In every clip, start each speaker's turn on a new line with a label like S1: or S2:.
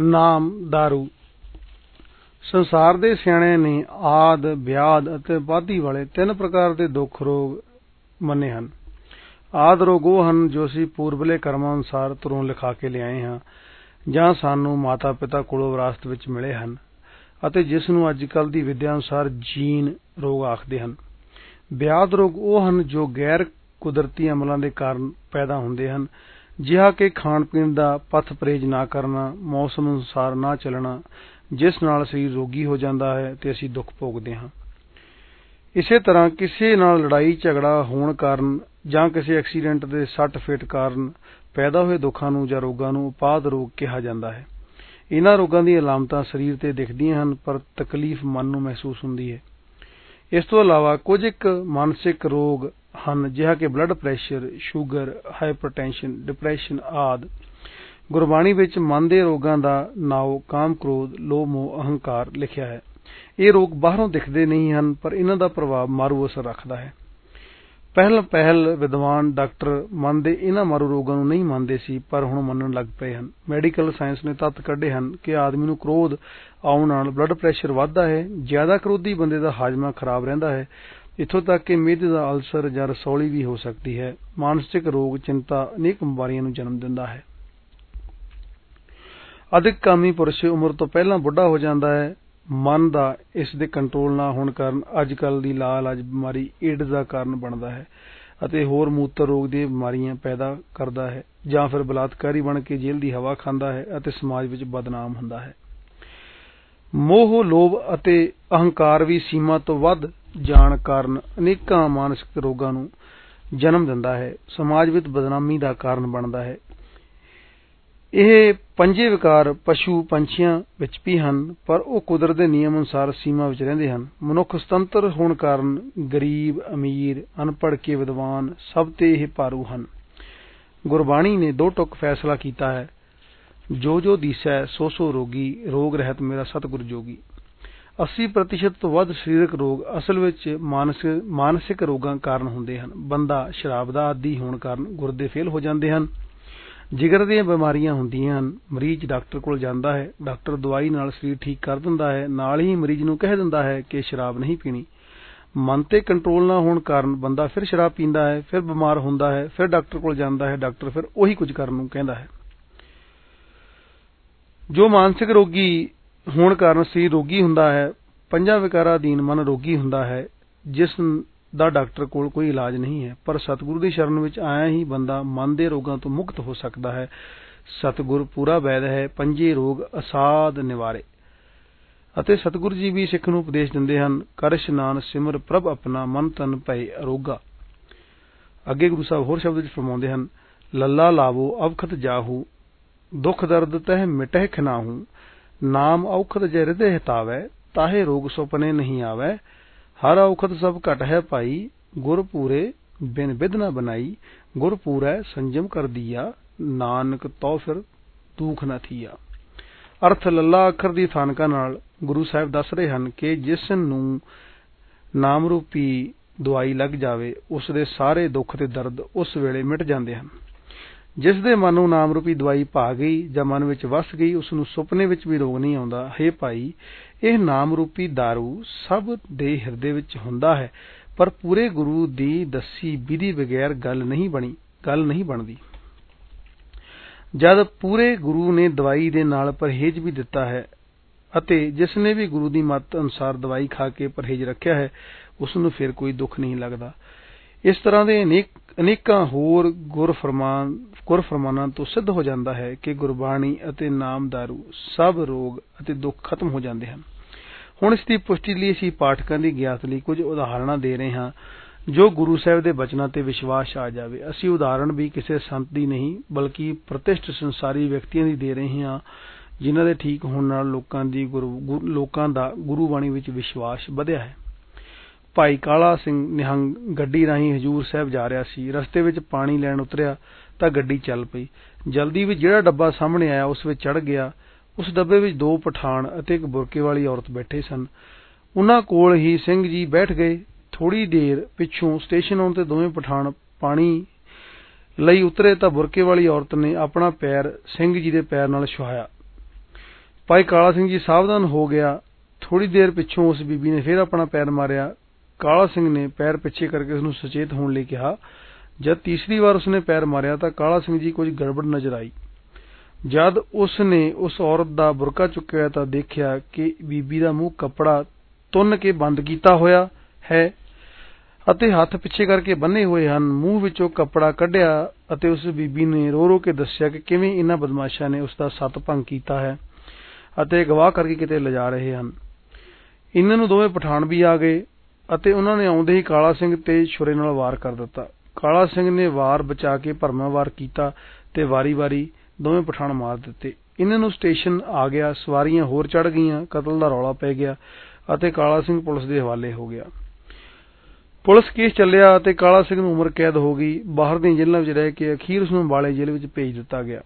S1: ਨਾਮ ਦਾਰੂ ਸੰਸਾਰ ਦੇ ਸਿਆਣਿਆਂ ਨੇ ਆਦ, ਵਿਆਦ ਅਤੇ ਉਪਾਧੀ ਵਾਲੇ ਤਿੰਨ ਪ੍ਰਕਾਰ ਦੇ ਦੁੱਖ ਰੋਗ ਮੰਨੇ ਹਨ। ਆਦ ਰੋਗ ਉਹ ਹਨ ਜੋ ਅਸੀਂ ਪੂਰਬਲੇ ਕਰਮਾਂ ਅਨੁਸਾਰ ਤੁਰੋਂ ਲਿਖਾ ਕੇ ਲਿਆਏ ਹਾਂ, ਜਾਂ ਸਾਨੂੰ ਮਾਤਾ ਪਿਤਾ ਕੋਲੋਂ ਵਿਰਾਸਤ ਵਿੱਚ ਮਿਲੇ ਹਨ ਅਤੇ ਜਿਸ ਨੂੰ ਅੱਜ ਕੱਲ ਦੀ ਵਿੱਦਿਆ ਅਨੁਸਾਰ ਜੀਨ ਰੋਗ ਆਖਦੇ ਹਨ। ਵਿਆਦ ਰੋਗ ਉਹ ਹਨ ਜੋ ਗੈਰ ਕੁਦਰਤੀ ਅਮਲਾਂ ਦੇ ਕਾਰਨ ਪੈਦਾ ਹੁੰਦੇ ਹਨ ਜਿਹਾ ਕਿ ਖਾਣ ਪੀਣ ਦਾ ਪਥ ਪਰਹੇਜ ਨਾ ਕਰਨਾ, ਮੌਸਮ ਅਨੁਸਾਰ ਨਾ ਚੱਲਣਾ, ਜਿਸ ਨਾਲ ਸਰੀਰ ਰੋਗੀ ਹੋ ਜਾਂਦਾ ਹੈ ਤੇ ਅਸੀਂ ਦੁੱਖ ਭੋਗਦੇ ਹਾਂ। ਇਸੇ ਤਰ੍ਹਾਂ ਕਿਸੇ ਨਾਲ ਲੜਾਈ, ਝਗੜਾ ਹੋਣ ਕਾਰਨ ਜਾਂ ਕਿਸੇ ਐਕਸੀਡੈਂਟ ਦੇ ਸੱਟ ਫੇਟ ਕਾਰਨ ਪੈਦਾ ਹੋਏ ਦੁੱਖਾਂ ਨੂੰ ਜਾਂ ਰੋਗਾਂ ਨੂੰ ਉਪਾਦ ਰੋਗ ਕਿਹਾ ਜਾਂਦਾ ਹੈ। ਇਹਨਾਂ ਰੋਗਾਂ ਦੀਆਂ ਅਲਾਮਤਾਂ ਸਰੀਰ ਤੇ ਦਿਖਦੀਆਂ ਹਨ, ਪਰ ਤਕਲੀਫ ਮਨ ਨੂੰ ਮਹਿਸੂਸ ਹੁੰਦੀ ਹੈ। ਇਸ ਤੋਂ ਇਲਾਵਾ ਕੁਝ ਇੱਕ ਮਾਨਸਿਕ ਰੋਗ ਹਨ, ਜਿਹਾ ਕਿ blood pressure sugar hypertension depression ਆਦਿ। ਗੁਰਬਾਣੀ ਵਿੱਚ ਮਨ ਦੇ ਰੋਗਾਂ ਦਾ ਨਾਉ, ਕਾਮ, ਕ੍ਰੋਧ, ਲੋਭ, ਮੋਹ, ਅਹੰਕਾਰ ਲਿਖਿਆ ਹੈ। ਇਹ ਰੋਗ ਬਾਹਰੋਂ ਦਿਖਦੇ ਨਹੀਂ ਹਨ, ਪਰ ਇਹਨਾਂ ਦਾ ਪ੍ਰਭਾਵ ਮਾਰੂ ਅਸਰ ਰੱਖਦਾ ਹੈ। ਪਹਿਲ ਪਹਿਲ ਵਿਦਵਾਨ ਡਾਕਟਰ ਮਨ ਦੇ ਇਹਨਾਂ ਮਾਰੂ ਰੋਗਾਂ ਨੂੰ ਨਹੀਂ ਮੰਨਦੇ ਸੀ, ਪਰ ਹੁਣ ਮੰਨਣ ਲੱਗ ਪਏ ਹਨ। ਮੈਡੀਕਲ ਸਾਇੰਸ ਨੇ ਤੱਤ ਕੱਢੇ ਹਨ ਕਿ ਆਦਮੀ ਨੂੰ ਕ੍ਰੋਧ ਆਉਣ ਨਾਲ ਬਲੱਡ ਪ੍ਰੈਸ਼ਰ ਵੱਧਦਾ ਹੈ, ਜ਼ਿਆਦਾ ਕ੍ਰੋਧੀ ਬੰਦੇ ਦਾ ਹਾਜ਼ਮਾ ਖਰਾਬ ਰਹਿੰਦਾ ਹੈ ਇੱਥੋਂ ਤੱਕ ਕਿ ਮਿਹਦੇ ਦਾ ਅਲਸਰ ਜਾਂ ਰਸੌਲੀ ਵੀ ਹੋ ਸਕਦੀ ਹੈ। ਮਾਨਸਿਕ ਰੋਗ ਚਿੰਤਾ ਅਨੇਕ ਬਿਮਾਰੀਆਂ ਨੂੰ ਜਨਮ ਦਿੰਦਾ ਹੈ। ਅਧਿਕ ਕਾਮੀ ਪੁਰਸ਼ ਉਮਰ ਤੋਂ ਪਹਿਲਾਂ ਬੁੱਢਾ ਹੋ ਜਾਂਦਾ ਹੈ। ਮਨ ਦਾ ਇਸ ਦੇ ਕੰਟਰੋਲ ਨਾ ਹੋਣ ਕਾਰਨ ਅੱਜ ਕੱਲ ਦੀ ਲਾਲ ਅਜ ਬਿਮਾਰੀ ਏਡਜ਼ ਦਾ ਕਾਰਨ ਬਣਦਾ ਹੈ ਅਤੇ ਹੋਰ ਮੂਤਰ ਰੋਗ ਦੀਆਂ ਬਿਮਾਰੀਆਂ ਪੈਦਾ ਕਰਦਾ ਹੈ ਜਾਂ ਫਿਰ ਬਲਾਤਕਾਰੀ ਬਣ ਕੇ ਜੇਲ੍ਹ ਦੀ ਹਵਾ ਖਾਂਦਾ ਹੈ ਅਤੇ ਸਮਾਜ ਵਿੱਚ ਬਦਨਾਮ ਹੁੰਦਾ ਹੈ। ਮੋਹ, ਲੋਭ ਅਤੇ ਅਹੰਕਾਰ ਵੀ ਸੀਮਾ ਤੋਂ ਵੱਧ ਜਾਣ ਕਾਰਨ ਅਨੇਕਾਂ ਮਾਨਸਿਕ ਰੋਗਾਂ ਨੂੰ ਜਨਮ ਦਿੰਦਾ ਹੈ। ਸਮਾਜ ਵਿੱਚ ਬਦਨਾਮੀ ਦਾ ਕਾਰਨ ਬਣਦਾ ਹੈ। ਇਹ ਪੰਜੇ ਵਿਕਾਰ ਪਸ਼ੂ ਪੰਛੀਆਂ ਵਿੱਚ ਵੀ ਹਨ, ਪਰ ਉਹ ਕੁਦਰਤ ਦੇ ਨਿਯਮ ਅਨੁਸਾਰ ਸੀਮਾ ਵਿੱਚ ਰਹਿੰਦੇ ਹਨ। ਮਨੁੱਖ ਸੁਤੰਤਰ ਹੋਣ ਕਾਰਨ ਗਰੀਬ, ਅਮੀਰ, ਅਨਪੜ੍ਹ ਕੇ ਵਿਦਵਾਨ ਸਭ ਤੇ ਇਹ ਭਾਰੂ ਹਨ। ਗੁਰਬਾਣੀ ਨੇ ਦੋ ਟੁਕ ਫੈਸਲਾ ਕੀਤਾ ਹੈ। ਜੋ ਜੋ ਦੀਸੈ ਸੋ ਸੋ ਰੋਗੀ, ਰੋਗ ਰਹਿਤ ਮੇਰਾ ਸਤਿਗੁਰ ਜੋਗੀ 80% ਤੋਂ ਵੱਧ ਸਰੀਰਕ ਰੋਗ ਅਸਲ ਵਿੱਚ ਮਾਨਸਿਕ ਰੋਗਾਂ ਕਾਰਨ ਹੁੰਦੇ ਹਨ। ਬੰਦਾ ਸ਼ਰਾਬ ਦਾ ਆਦੀ ਹੋਣ ਕਾਰਨ ਗੁਰਦੇ ਫੇਲ ਹੋ ਜਾਂਦੇ ਹਨ। ਜਿਗਰ ਦੀਆਂ ਬਿਮਾਰੀਆਂ ਹੁੰਦੀਆਂ ਹਨ। ਮਰੀਜ਼ ਡਾਕਟਰ ਕੋਲ ਜਾਂਦਾ ਹੈ। ਡਾਕਟਰ ਦਵਾਈ ਨਾਲ ਸਰੀਰ ਠੀਕ ਕਰ ਦਿੰਦਾ ਹੈ। ਨਾਲ ਹੀ ਮਰੀਜ਼ ਨੂੰ ਕਹਿ ਦਿੰਦਾ ਹੈ ਕਿ ਸ਼ਰਾਬ ਨਹੀਂ ਪੀਣੀ। ਮਨ ਤੇ ਕੰਟਰੋਲ ਨਾ ਹੋਣ ਕਾਰਨ ਬੰਦਾ ਫਿਰ ਸ਼ਰਾਬ ਪੀਂਦਾ ਹੈ, ਫਿਰ ਬਿਮਾਰ ਹੁੰਦਾ ਹੈ, ਫਿਰ ਡਾਕਟਰ ਕੋਲ ਜਾਂਦਾ ਹੈ। ਡਾਕਟਰ ਫਿਰ ਉਹੀ ਕੁਝ ਕਰਨ ਨੂੰ ਕਹਿੰਦਾ ਹੈ। ਜੋ ਮਾਨਸਿਕ ਰੋਗੀ ਹੋਣ ਕਾਰਨ ਸਰੀਰ ਰੋਗੀ ਹੁੰਦਾ ਹੈ, ਪੰਜਾਂ ਵਿਕਾਰਾਂ ਅਧੀਨ ਮਨ ਰੋਗੀ ਹੁੰਦਾ ਹੈ, ਜਿਸ ਦਾ ਡਾਕਟਰ ਕੋਲ ਕੋਈ ਇਲਾਜ ਨਹੀਂ ਹੈ। ਪਰ ਸਤਿਗੁਰੂ ਦੀ ਸ਼ਰਨ ਵਿੱਚ ਆਇਆ ਹੀ ਬੰਦਾ ਮਨ ਦੇ ਰੋਗਾਂ ਤੋਂ ਮੁਕਤ ਹੋ ਸਕਦਾ ਹੈ। ਸਤਿਗੁਰ ਪੂਰਾ ਵੈਦ ਹੈ, ਪੰਜੇ ਰੋਗ ਅਸਾਦ ਨਿਵਾਰੇ। ਅਤੇ ਸਤਿਗੁਰੂ ਜੀ ਵੀ ਸਿੱਖ ਨੂੰ ਉਪਦੇਸ਼ ਦਿੰਦੇ ਹਨ ਕਰ ਇਸ਼ਨਾਨ ਸਿਮਰ ਪ੍ਰਭ ਆਪਣਾ ਮਨ ਤਨ ਭੈ ਅਰੋਗਾ। ਅੱਗੇ ਗੁਰੂ ਸਾਹਿਬ ਹੋਰ ਸ਼ਬਦ ਵਿੱਚ ਫਰਮਾਉਂਦੇ ਹਨ, ਲੱਲਾ ਲਾਵੋ ਅਵਖਤ ਜਾਹੂ, ਦੁਖ ਦਰਦ ਤਹਿ ਮਿਟਹਿ ਖਨਾਹੂ ਨਾਮ ਔਖਦ ਜੇ ਹਿਰਦੇ ਹਤਾਵੇ ਤਾਹੇ ਰੋਗ ਸੁਪਨੇ ਨਹੀਂ ਆਵੈ। ਹਰ ਔਖਦ ਸਭ ਘਟ ਹੈ ਭਾਈ ਗੁਰ ਪੂਰੇ ਬਿਨ ਵਿਦ ਨਾ ਬਨਾਈ ਗੁਰ ਪੂਰੈ ਸੰਜਮ ਕਰ ਦਿਆ, ਨਾਨਕ ਤੋ ਫਿਰ ਦੁਖ ਨਾ ਥੀਆ। ਅਰਥ ਲੱਲਾ ਅੱਖਰ ਦੀ ਥਾਨਕਾ ਨਾਲ ਗੁਰੂ ਸਾਹਿਬ ਦੱਸ ਰਹੇ ਹਨ ਕਿ ਜਿਸ ਨੂੰ ਨਾਮ ਰੂਪੀ ਦਵਾਈ ਲੱਗ ਜਾਵੇ, ਉਸ ਦੇ ਸਾਰੇ ਦੁੱਖ ਤੇ ਦਰਦ ਉਸ ਵੇਲੇ ਮਿਟ ਜਾਂਦੇ ਹਨ। ਜਿਸ ਦੇ ਮਨ ਨੂੰ ਨਾਮ ਰੂਪੀ ਦਵਾਈ ਭਾ ਗਈ ਜਾਂ ਮਨ ਵਿੱਚ ਵਸ ਗਈ, ਉਸ ਨੂੰ ਸੁਪਨੇ ਵਿੱਚ ਵੀ ਰੋਗ ਨਹੀਂ ਆਉਂਦਾ। ਹੈ ਭਾਈ, ਇਹ ਨਾਮ ਰੂਪੀ दारू ਸਭ ਦੇ ਹਿਰਦੇ ਵਿੱਚ ਹੁੰਦਾ ਹੈ, ਪਰ ਪੂਰੇ ਗੁਰੂ ਦੀ ਦੱਸੀ ਵਿਧੀ ਬਗੈਰ ਗੱਲ ਨਹੀਂ ਬਣੀ, ਗੱਲ ਨਹੀਂ ਬਣਦੀ। ਜਦ ਪੂਰੇ ਗੁਰੂ ਨੇ ਦਵਾਈ ਦੇ ਨਾਲ ਪਰਹੇਜ ਵੀ ਦਿੱਤਾ ਹੈ ਅਤੇ ਜਿਸ ਨੇ ਵੀ ਗੁਰੂ ਦੀ ਮੱਤ ਅਨੁਸਾਰ ਦਵਾਈ ਖਾ ਕੇ ਪਰਹੇਜ ਰੱਖਿਆ ਹੈ, ਉਸ ਨੂੰ ਫਿਰ ਕੋਈ ਦੁੱਖ ਨਹੀਂ ਲੱਗਦਾ। ਇਸ ਤਰ੍ਹਾਂ ਦੇ ਅਨੇਕਾਂ ਹੋਰ ਗੁਰਫਰਮਾਨ, ਗੁਰਫਰਮਾਨਾਂ ਤੋਂ ਸਿੱਧ ਹੋ ਜਾਂਦਾ ਹੈ ਕਿ ਗੁਰਬਾਣੀ ਅਤੇ ਨਾਮ दारू ਸਭ ਰੋਗ ਅਤੇ ਦੁੱਖ ਖਤਮ ਹੋ ਜਾਂਦੇ ਹਨ। ਹੁਣ ਇਸ ਦੀ ਪੁਸ਼ਟੀ ਲਈ ਅਸੀਂ ਪਾਠਕਾਂ ਦੀ ਗਿਆਤ ਲਈ ਕੁਝ ਉਦਾਹਰਣਾਂ ਦੇ ਰਹੇ ਹਾਂ, ਜੋ ਗੁਰੂ ਸਾਹਿਬ ਦੇ ਬਚਨਾਂ ਤੇ ਵਿਸ਼ਵਾਸ ਆ ਜਾਵੇ। ਅਸੀਂ ਉਦਾਹਰਣ ਵੀ ਕਿਸੇ ਸੰਤ ਦੀ ਨਹੀਂ, ਬਲਕਿ ਪ੍ਰਤਿਸ਼ਠ ਸੰਸਾਰੀ ਵਿਅਕਤੀਆਂ ਦੀ ਦੇ ਰਹੇ ਹਾਂ, ਜਿਨ੍ਹਾਂ ਦੇ ਠੀਕ ਹੋਣ ਨਾਲ ਲੋਕਾਂ ਲੋਕਾਂ ਦਾ ਗੁਰੂ ਬਾਣੀ ਵਿੱਚ ਵਿਸ਼ਵਾਸ ਵਧਿਆ ਹੈ। ਭਾਈ ਕਾਲਾ ਸਿੰਘ ਨਿਹੰਗ ਗੱਡੀ ਰਾਹੀਂ ਹਜੂਰ ਸਾਹਿਬ ਜਾ ਰਿਹਾ ਸੀ। ਰਸਤੇ ਵਿੱਚ ਪਾਣੀ ਲੈਣ ਉਤਰਿਆ ਤਾਂ ਗੱਡੀ ਚੱਲ ਪਈ। ਜਲਦੀ ਵਿੱਚ ਜਿਹੜਾ ਡੱਬਾ ਸਾਹਮਣੇ ਆਇਆ, ਉਸ ਵਿੱਚ ਚੜ ਗਿਆ। ਉਸ ਡੱਬੇ ਵਿੱਚ ਦੋ ਪਠਾਨ ਅਤੇ ਇੱਕ ਬੁਰਕੇ ਵਾਲੀ ਔਰਤ ਬੈਠੇ ਸਨ। ਉਹਨਾਂ ਕੋਲ ਹੀ ਸਿੰਘ ਜੀ ਬੈਠ ਗਏ। ਥੋੜੀ ਦੇਰ ਪਿੱਛੋਂ ਸਟੇਸ਼ਨ ਆਉਣ ਤੇ ਦੋਵੇਂ ਪਠਾਨ ਪਾਣੀ ਲਈ ਉਤਰੇ ਤਾਂ ਬੁਰਕੇ ਵਾਲੀ ਔਰਤ ਨੇ ਆਪਣਾ ਪੈਰ ਸਿੰਘ ਜੀ ਦੇ ਪੈਰ ਨਾਲ ਛੁਹਾਇਆ। ਭਾਈ ਕਾਲਾ ਸਿੰਘ ਜੀ ਸਾਵਧਾਨ ਹੋ ਗਿਆ। ਥੋੜੀ ਦੇਰ ਪਿੱਛੋਂ ਉਸ ਬੀਬੀ ਨੇ ਫਿਰ ਆਪਣਾ ਪੈਰ ਮਾਰਿਆ। ਕਾਲਾ ਸਿੰਘ ਨੇ ਪੈਰ ਪਿੱਛੇ ਕਰਕੇ ਉਸ ਨੂੰ ਸੁਚੇਤ ਹੋਣ ਲਈ ਕਿਹਾ। ਜਦ ਤੀਸਰੀ ਵਾਰ ਉਸ ਨੇ ਪੈਰ ਮਾਰਿਆ ਤਾਂ ਕਾਲਾ ਸਿੰਘ ਜੀ ਕੁਝ ਗੜਬੜ ਨਜ਼ਰ ਆਈ। ਜਦ ਉਸ ਨੇ ਉਸ ਔਰਤ ਦਾ ਬੁਰਕਾ ਚੁੱਕਿਆ ਤਾਂ ਦੇਖਿਆ ਕਿ ਬੀਬੀ ਦਾ ਮੂੰਹ ਕੱਪੜਾ ਤੁੰਨ ਕੇ ਬੰਦ ਕੀਤਾ ਹੋਇਆ ਹੈ ਅਤੇ ਹੱਥ ਪਿੱਛੇ ਕਰਕੇ ਬੰਨੇ ਹੋਏ ਹਨ। ਮੂੰਹ ਵਿੱਚੋਂ ਕੱਪੜਾ ਕੱਢਿਆ ਅਤੇ ਉਸ ਬੀਬੀ ਨੇ ਰੋ ਰੋ ਕੇ ਦੱਸਿਆ ਕਿ ਕਿਵੇਂ ਇਹਨਾਂ ਬਦਮਾਸ਼ਾਂ ਨੇ ਉਸ ਦਾ ਸੱਤ ਭੰਗ ਕੀਤਾ ਹੈ ਅਤੇ ਗਵਾਹ ਕਰਕੇ ਕਿਤੇ ਲਿਜਾ ਰਹੇ ਹਨ। ਇਹਨਾਂ ਨੂੰ ਦੋਵੇਂ ਪਠਾਣ ਵੀ ਆ ਗਏ। ਅਤੇ ਉਹਨਾਂ ਨੇ ਆਉਂਦੇ ਹੀ ਕਾਲਾ ਸਿੰਘ ਤੇ ਛੁਰੇ ਨਾਲ ਵਾਰ ਕਰ ਦਿੱਤਾ। ਕਾਲਾ ਸਿੰਘ ਨੇ ਵਾਰ ਬਚਾ ਕੇ ਭਰਮਾ ਵਾਰ ਕੀਤਾ ਤੇ ਵਾਰੀ-ਵਾਰੀ ਦੋਵੇਂ ਪਠਾਨ ਮਾਰ ਦਿੱਤੇ। ਇਹਨਾਂ ਨੂੰ ਸਟੇਸ਼ਨ ਆ ਗਿਆ, ਸਵਾਰੀਆਂ ਹੋਰ ਚੜ ਗਈਆਂ, ਕਤਲ ਦਾ ਰੌਲਾ ਪੈ ਗਿਆ ਅਤੇ ਕਾਲਾ ਸਿੰਘ ਪੁਲਿਸ ਦੇ ਹਵਾਲੇ ਹੋ ਗਿਆ। ਪੁਲਿਸ ਕੇਸ ਚੱਲਿਆ ਅਤੇ ਕਾਲਾ ਸਿੰਘ ਨੂੰ ਉਮਰ ਕੈਦ ਹੋ ਗਈ। ਬਾਹਰ ਦੀਆਂ ਜੇਲ੍ਹਾਂ ਵਿੱਚ ਰਹਿ ਕੇ ਅਖੀਰ ਉਸ ਨੂੰ ਅੰਬਾਲੇ ਜੇਲ੍ਹ ਵਿੱਚ ਭੇਜ ਦਿੱਤਾ ਗਿਆ।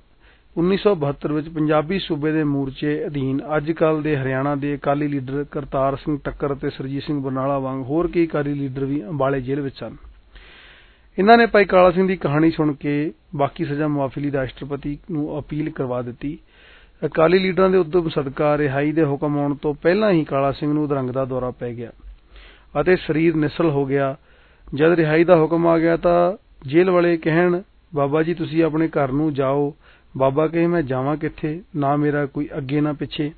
S1: 1972 ਵਿੱਚ ਪੰਜਾਬੀ ਸੂਬੇ ਦੇ ਮੋਰਚੇ ਅਧੀਨ ਅੱਜ ਅੱਜਕੱਲ ਦੇ ਹਰਿਆਣਾ ਦੇ ਅਕਾਲੀ ਲੀਡਰ ਕਰਤਾਰ ਸਿੰਘ ਟੱਕਰ ਅਤੇ ਸੁਰਜੀਤ ਸਿੰਘ ਬਰਨਾਲਾ ਵਾਂਗ ਹੋਰ ਕਈ ਅਕਾਲੀ ਲੀਡਰ ਵੀ ਅੰਬਾਲੇ ਜੇਲ੍ਹ ਵਿੱਚ ਸਨ। ਇਨ੍ਹਾਂ ਨੇ ਭਾਈ ਕਾਲਾ ਸਿੰਘ ਦੀ ਕਹਾਣੀ ਸੁਣ ਕੇ ਬਾਕੀ ਸਜ਼ਾ ਮੁਆਫੀ ਲਈ ਰਾਸ਼ਟਰਪਤੀ ਨੂੰ ਅਪੀਲ ਕਰਵਾ ਦਿੱਤੀ। ਅਕਾਲੀ ਲੀਡਰਾਂ ਦੇ ਉਦਮ ਸਦਕਾ ਰਿਹਾਈ ਦੇ ਹੁਕਮ ਆਉਣ ਤੋਂ ਪਹਿਲਾਂ ਹੀ ਕਾਲਾ ਸਿੰਘ ਨੂੰ ਦਰੰਗ ਦਾ ਦੌਰਾ ਪੈ ਗਿਆ ਅਤੇ ਸਰੀਰ ਨਿਸਲ ਹੋ ਗਿਆ। ਜਦ ਰਿਹਾਈ ਦਾ ਹੁਕਮ ਆ ਗਿਆ ਤਾਂ ਜੇਲ੍ਹ ਵਾਲੇ ਕਹਿਣ, ਬਾਬਾ ਜੀ, ਤੁਸੀਂ ਆਪਣੇ ਘਰ ਨੂੰ ਜਾਓ ਬਾਬਾ ਕਹੇ ਮੈਂ ਜਾਵਾਂ ਕਿੱਥੇ? ਨਾ ਮੇਰਾ ਕੋਈ ਅੱਗੇ ਨਾ ਪਿੱਛੇ।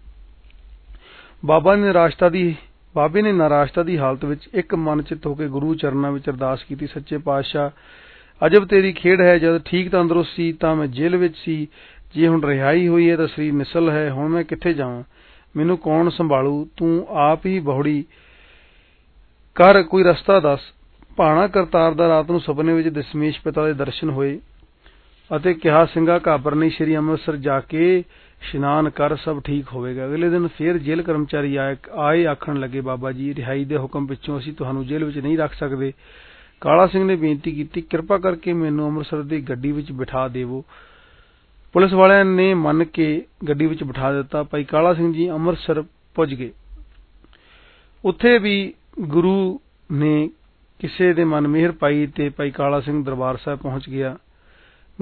S1: ਬਾਬਾ ਨੇ ਨਿਰਾਸ਼ਤਾ ਦੀ ਬਾਬੇ ਨੇ ਨਿਰਾਸ਼ਤਾ ਦੀ ਹਾਲਤ ਵਿੱਚ ਇੱਕ ਮਨ ਚਿਤ ਹੋ ਕੇ ਗੁਰੂ ਚਰਨਾਂ ਵਿੱਚ ਅਰਦਾਸ ਕੀਤੀ, ਸੱਚੇ ਪਾਤਸ਼ਾਹ, ਅਜਬ ਤੇਰੀ ਖੇਡ ਹੈ, ਜਦ ਠੀਕ ਤੰਦਰੁਸਤ ਸੀ, ਤਾਂ ਮੈਂ ਜੇਲ੍ਹ ਵਿੱਚ ਸੀ। ਜੇ ਹੁਣ ਰਿਹਾਈ ਹੋਈ ਹੈ, ਤਾਂ ਸਰੀਰ ਨਿਸਲ ਹੈ, ਹੁਣ ਮੈਂ ਕਿੱਥੇ ਜਾਵਾਂ? ਮੈਨੂੰ ਕੌਣ ਸੰਭਾਲੂ? ਤੂੰ ਆਪ ਹੀ ਬਹੁੜੀ। ਕਰ ਕੋਈ ਰਸਤਾ ਦੱਸ। ਭਾਣਾ ਕਰਤਾਰ ਦਾ ਰਾਤ ਨੂੰ ਸੁਪਨੇ ਵਿੱਚ ਦਸ਼ਮੇਸ਼ ਪਿਤਾ ਦੇ ਦਰਸ਼ਨ ਹੋਏ। ਅਤੇ ਕਿਹਾ, ਸਿੰਘਾ ਘਾਬਰ ਸ੍ਰੀ ਅੰਮ੍ਰਿਤਸਰ ਜਾ ਕੇ ਇਸ਼ਨਾਨ ਕਰ, ਸਭ ਠੀਕ ਹੋਵੇਗਾ। ਅਗਲੇ ਦਿਨ ਫੇਰ ਜੇਲ੍ਹ ਕਰਮਚਾਰੀ ਆਏ ਆਏ, ਆਖਣ ਲੱਗੇ, ਬਾਬਾ ਜੀ, ਰਿਹਾਈ ਦੇ ਹੁਕਮ ਪਿੱਛੋਂ ਅਸੀਂ ਤੁਹਾਨੂੰ ਜੇਲ੍ਹ ਵਿੱਚ ਨਹੀਂ ਰੱਖ ਸਕਦੇ। ਕਾਲਾ ਸਿੰਘ ਨੇ ਬੇਨਤੀ ਕੀਤੀ, ਕਿਰਪਾ ਕਰਕੇ ਮੈਨੂੰ ਅੰਮ੍ਰਿਤਸਰ ਦੀ ਗੱਡੀ ਵਿੱਚ ਬਿਠਾ ਦੇਵੋ। ਪੁਲਿਸ ਵਾਲਿਆਂ ਨੇ ਮੰਨ ਕੇ ਗੱਡੀ ਵਿੱਚ ਬਿਠਾ ਦਿੱਤਾ। ਭਾਈ ਕਾਲਾ ਸਿੰਘ ਜੀ ਅੰਮ੍ਰਿਤਸਰ ਪੁੱਜ ਗਏ। ਉੱਥੇ ਵੀ ਗੁਰੂ ਨੇ ਕਿਸੇ ਦੇ ਮਨ ਮਿਹਰ ਪਾਈ ਤੇ ਭਾਈ ਕਾਲਾ ਸਿੰਘ ਦਰਬਾਰ ਸਾਹਿਬ ਪਹੁੰਚ ਗਿਆ।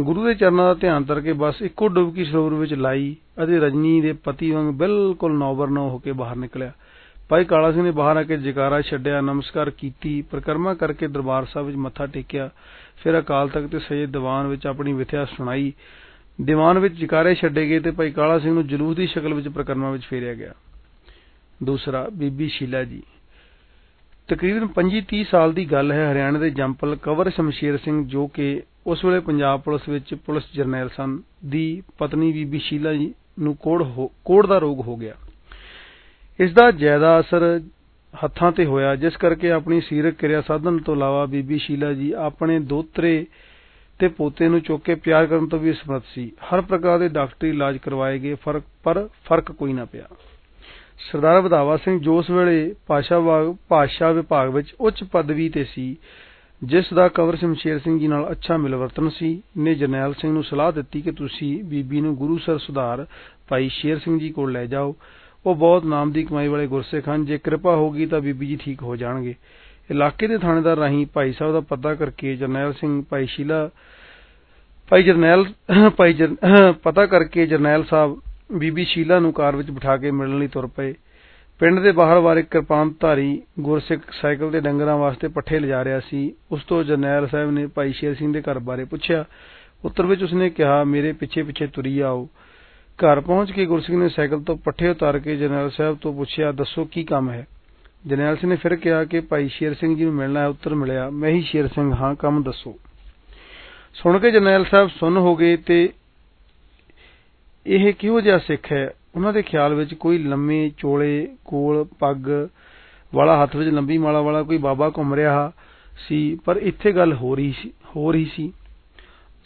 S1: ਗੁਰੂ ਦੇ ਚਰਨਾਂ ਦਾ ਧਿਆਨ ਕਰਕੇ ਬਸ ਇੱਕੋ ਡੁਬਕੀ ਸਰੋਵਰ ਵਿੱਚ ਲਾਈ ਅਤੇ ਰਜਨੀ ਦੇ ਪਤੀ ਵਾਂਗ ਬਿਲਕੁਲ ਨੌਬਰ ਹੋ ਕੇ ਬਾਹਰ ਨਿਕਲਿਆ। ਭਾਈ ਕਾਲਾ ਸਿੰਘ ਨੇ ਬਾਹਰ ਆ ਕੇ ਜਕਾਰਾ ਛੱਡਿਆ, ਨਮਸਕਾਰ ਕੀਤੀ, ਪ੍ਰਕਰਮਾ ਕਰਕੇ ਦਰਬਾਰ ਸਾਹਿਬ ਵਿੱਚ ਮੱਥਾ ਟੇਕਿਆ। ਫਿਰ ਅਕਾਲ ਤਖਤ ਤੇ ਸਜੇ ਦੀਵਾਨ ਵਿੱਚ ਆਪਣੀ ਵਿਥਿਆ ਸੁਣਾਈ। ਦੀਵਾਨ ਵਿੱਚ ਜੈਕਾਰੇ ਛੱਡੇ ਗਏ ਤੇ ਭਾਈ ਕਾਲਾ ਸਿੰਘ ਨੂੰ ਜਲੂਸ ਦੀ ਸ਼ਕਲ ਵਿੱਚ ਪ੍ਰਕਰਮਾ ਵਿੱਚ ਫੇਰਿਆ ਗਿਆ। ਦੂਸਰਾ, ਬੀਬੀ ਸ਼ੀਲਾ ਜੀ। ਤਕਰੀਬਨ 25-30 ਸਾਲ ਦੀ ਗੱਲ ਹੈ ਹਰਿਆਣੇ ਦੇ ਜੰਪਲ ਕਵਰ ਸ਼ਮਸ਼ੇਰ ਸਿੰਘ ਜੋ ਕਿ ਉਸ ਵੇਲੇ ਪੰਜਾਬ ਪੁਲਿਸ ਵਿੱਚ ਪੁਲਿਸ ਜਰਨੈਲ ਸਨ। ਦੀ ਪਤਨੀ ਬੀਬੀ ਸ਼ੀਲਾ ਜੀ ਨੂੰ ਕੋੜ ਦਾ ਰੋਗ ਹੋ ਗਿਆ। ਇਸ ਦਾ ਜ਼ਿਆਦਾ ਅਸਰ ਹੱਥਾਂ ਤੇ ਹੋਇਆ, ਜਿਸ ਕਰਕੇ ਆਪਣੀ ਸੀਰਕ ਕਿਰਿਆ ਸਾਧਨ ਤੋਂ ਇਲਾਵਾ ਬੀਬੀ ਸ਼ੀਲਾ ਜੀ ਆਪਣੇ ਦੋਤਰੇ ਤੇ ਪੋਤੇ ਨੂੰ ਚੁੱਕ ਕੇ ਪਿਆਰ ਕਰਨ ਤੋਂ ਵੀ ਸਮਰੱਥ ਸੀ। ਹਰ ਪ੍ਰਕਾਰ ਦੇ ਡਾਕਟਰੀ ਇਲਾਜ ਕਰਵਾਏ ਗਏ, ਫ਼ਰਕ, ਪਰ ਫ਼ਰਕ ਕੋਈ ਨਾ ਪਿਆ। ਸਰਦਾਰ ਵਧਾਵਾ ਸਿੰਘ ਜੋ ਉਸ ਵੇਲੇ ਭਾਸ਼ਾ ਭਾਸ਼ਾ ਵਿਭਾਗ ਵਿੱਚ ਉੱਚ ਪਦਵੀ ਤੇ ਸੀ ਜਿਸ ਦਾ ਕਵਰ ਸ਼ਮਸ਼ੇਰ ਸਿੰਘ ਜੀ ਨਾਲ ਅੱਛਾ ਮਿਲਵਰਤਨ ਸੀ, ਨੇ ਜਰਨੈਲ ਸਿੰਘ ਨੂੰ ਸਲਾਹ ਦਿੱਤੀ ਕਿ ਤੁਸੀਂ ਬੀਬੀ ਨੂੰ ਗੁਰੂ ਸਰ ਸੁਧਾਰ ਭਾਈ ਸ਼ੇਰ ਸਿੰਘ ਜੀ ਕੋਲ ਲੈ ਜਾਓ। ਉਹ ਬਹੁਤ ਨਾਮ ਦੀ ਕਮਾਈ ਵਾਲੇ ਗੁਰਸਿੱਖ ਹਨ, ਜੇ ਕਿਰਪਾ ਹੋ ਗਈ ਤਾਂ ਬੀਬੀ ਜੀ ਠੀਕ ਹੋ ਜਾਣਗੇ। ਇਲਾਕੇ ਦੇ ਥਾਣੇਦਾਰ ਰਾਹੀਂ ਭਾਈ ਸਾਹਿਬ ਦਾ ਪਤਾ ਕਰਕੇ ਜਰਨੈਲ ਸਿੰਘ, ਭਾਈ ਸ਼ੀਲਾ, ਭਾਈ ਜਰਨੈਲ, ਭਾਈ ਪਤਾ ਕਰਕੇ ਜਰਨੈਲ ਸਾਹਿਬ ਬੀਬੀ ਸ਼ੀਲਾ ਨੂੰ ਕਾਰ ਵਿੱਚ ਬਿਠਾ ਕੇ ਮਿਲਣ ਲਈ ਤੁਰ ਪਏ। ਪਿੰਡ ਦੇ ਬਾਹਰ ਵਾਰ ਇੱਕ ਕਿਰਪਾਨ ਧਾਰੀ ਗੁਰਸਿੱਖ ਸਾਈਕਲ ਤੇ ਡੰਗਰਾਂ ਵਾਸਤੇ ਪੱਠੇ ਲਿਜਾ ਰਿਹਾ ਸੀ। ਉਸ ਤੋਂ ਜਰਨੈਲ ਸਾਹਿਬ ਨੇ ਭਾਈ ਸ਼ੇਰ ਸਿੰਘ ਦੇ ਘਰ ਬਾਰੇ ਪੁੱਛਿਆ। ਉੱਤਰ ਵਿੱਚ ਉਸਨੇ ਕਿਹਾ, ਮੇਰੇ ਪਿੱਛੇ ਪਿੱਛੇ ਤੁਰੀ ਆਓ। ਘਰ ਪਹੁੰਚ ਕੇ ਗੁਰਸਿੱਖ ਨੇ ਸਾਈਕਲ ਤੋਂ ਪੱਠੇ ਉਤਾਰ ਕੇ ਜਰਨੈਲ ਸਾਹਿਬ ਤੋਂ ਪੁੱਛਿਆ, ਦੱਸੋ ਕੀ ਕੰਮ ਹੈ? ਜਰਨੈਲ ਸਿੰਘ ਨੇ ਫਿਰ ਕਿਹਾ ਕਿ ਭਾਈ ਸ਼ੇਰ ਸਿੰਘ ਜੀ ਨੂੰ ਮਿਲਣਾ ਹੈ, ਉੱਤਰ ਮਿਲਿਆ, ਮੈਂ ਹੀ ਸ਼ੇਰ ਸਿੰਘ ਹਾਂ, ਕੰਮ ਦੱਸੋ। ਸੁਣ ਕੇ ਜਰਨੈਲ ਸਾਹਿਬ ਸੁਣ ਹੋ ਗਏ ਤੇ ਇਹ ਕਿਹੋ ਜਿਹਾ ਸਿੱਖ ਹੈ? ਉਹਨਾਂ ਦੇ ਖਿਆਲ ਵਿੱਚ ਕੋਈ ਲੰਮੇ ਚੋਲੇ, ਕੋਲ, ਪੱਗ, ਵਾਲਾ ਹੱਥ ਵਿੱਚ ਲੰਬੀ ਮਾਲਾ ਵਾਲਾ ਕੋਈ ਬਾਬਾ ਘੁੰਮ ਰਿਹਾ ਸੀ, ਪਰ ਇੱਥੇ ਗੱਲ ਹੋ ਰਹੀ ਸੀ, ਹੋ ਰਹੀ ਸੀ।